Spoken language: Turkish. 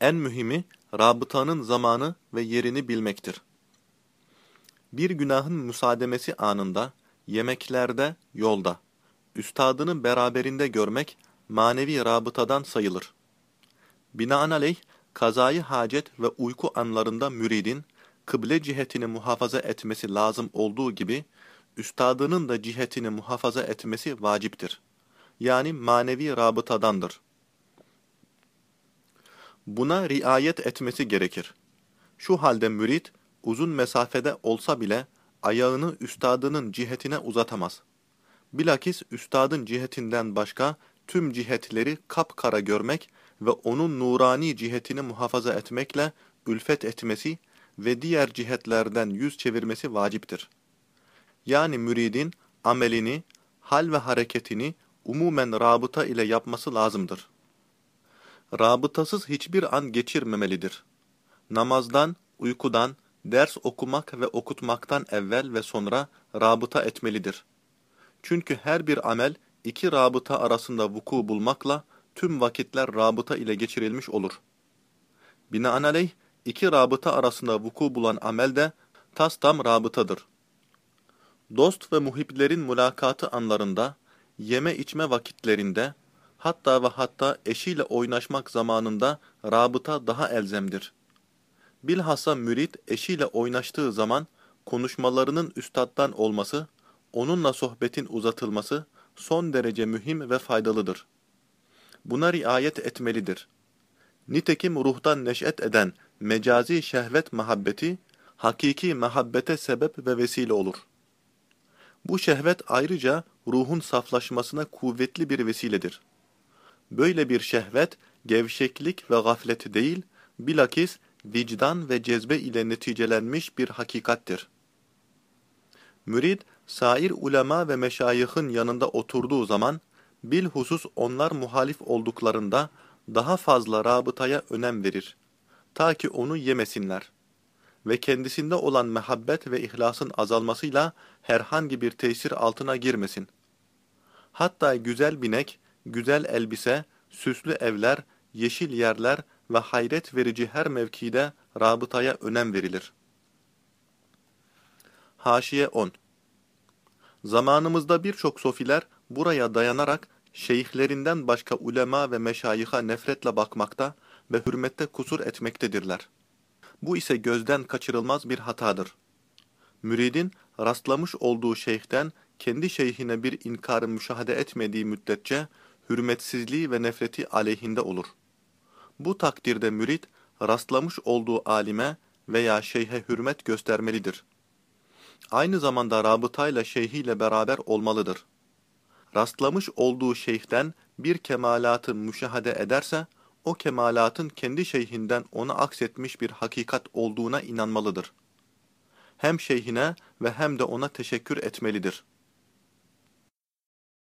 En mühimi, rabıtanın zamanı ve yerini bilmektir. Bir günahın müsaademesi anında, yemeklerde, yolda, üstadını beraberinde görmek manevi rabıtadan sayılır. Binaenaleyh, kazayı hacet ve uyku anlarında müridin, kıble cihetini muhafaza etmesi lazım olduğu gibi, üstadının da cihetini muhafaza etmesi vaciptir. Yani manevi rabıtadandır. Buna riayet etmesi gerekir. Şu halde mürit, uzun mesafede olsa bile ayağını üstadının cihetine uzatamaz. Bilakis üstadın cihetinden başka tüm cihetleri kapkara görmek ve onun nurani cihetini muhafaza etmekle ülfet etmesi ve diğer cihetlerden yüz çevirmesi vaciptir. Yani müridin amelini, hal ve hareketini umumen rabıta ile yapması lazımdır. Rabıtasız hiçbir an geçirmemelidir. Namazdan, uykudan, ders okumak ve okutmaktan evvel ve sonra rabıta etmelidir. Çünkü her bir amel iki rabıta arasında vuku bulmakla tüm vakitler rabıta ile geçirilmiş olur. Binaenaleyh iki rabıta arasında vuku bulan amel de tas tam rabıtadır. Dost ve muhiplerin mülakatı anlarında, yeme içme vakitlerinde, hatta ve hatta eşiyle oynaşmak zamanında rabıta daha elzemdir. Bilhassa mürit eşiyle oynaştığı zaman konuşmalarının üstattan olması, onunla sohbetin uzatılması son derece mühim ve faydalıdır. Buna riayet etmelidir. Nitekim ruhtan neş'et eden mecazi şehvet muhabbeti, hakiki muhabbete sebep ve vesile olur. Bu şehvet ayrıca ruhun saflaşmasına kuvvetli bir vesiledir. Böyle bir şehvet, gevşeklik ve gaflet değil, bilakis vicdan ve cezbe ile neticelenmiş bir hakikattir. Mürid, sair ulema ve meşayihın yanında oturduğu zaman, bilhusus onlar muhalif olduklarında daha fazla rabıtaya önem verir. Ta ki onu yemesinler. Ve kendisinde olan mehabbet ve ihlasın azalmasıyla herhangi bir tesir altına girmesin. Hatta güzel binek, güzel elbise, süslü evler, yeşil yerler ve hayret verici her mevkide rabıtaya önem verilir. Haşiye 10 Zamanımızda birçok sofiler buraya dayanarak şeyhlerinden başka ulema ve meşayiha nefretle bakmakta ve hürmette kusur etmektedirler. Bu ise gözden kaçırılmaz bir hatadır. Müridin rastlamış olduğu şeyhten kendi şeyhine bir inkarı müşahede etmediği müddetçe hürmetsizliği ve nefreti aleyhinde olur. Bu takdirde mürit rastlamış olduğu alime veya şeyhe hürmet göstermelidir. Aynı zamanda rabıtayla şeyhiyle beraber olmalıdır. Rastlamış olduğu şeyhten bir kemalatı müşahede ederse, o kemalatın kendi şeyhinden ona aksetmiş bir hakikat olduğuna inanmalıdır. Hem şeyhine ve hem de ona teşekkür etmelidir.''